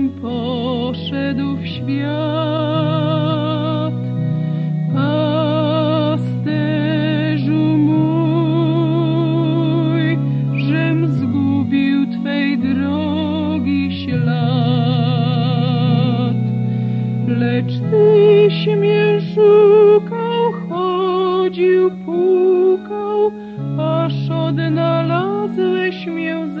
رویش لٹمی شوق ہو جیو پوکا شو دال لاز وشمیز ن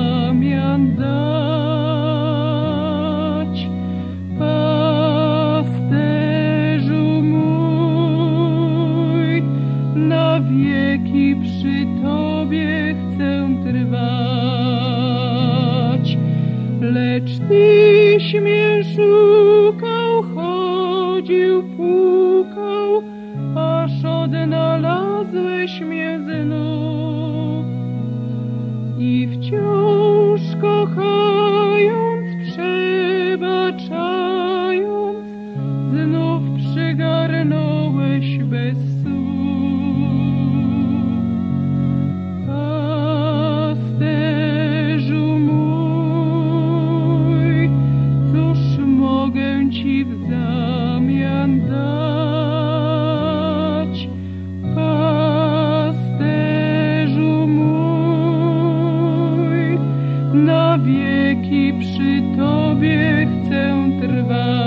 سونا دن چھ بچا بیوتر با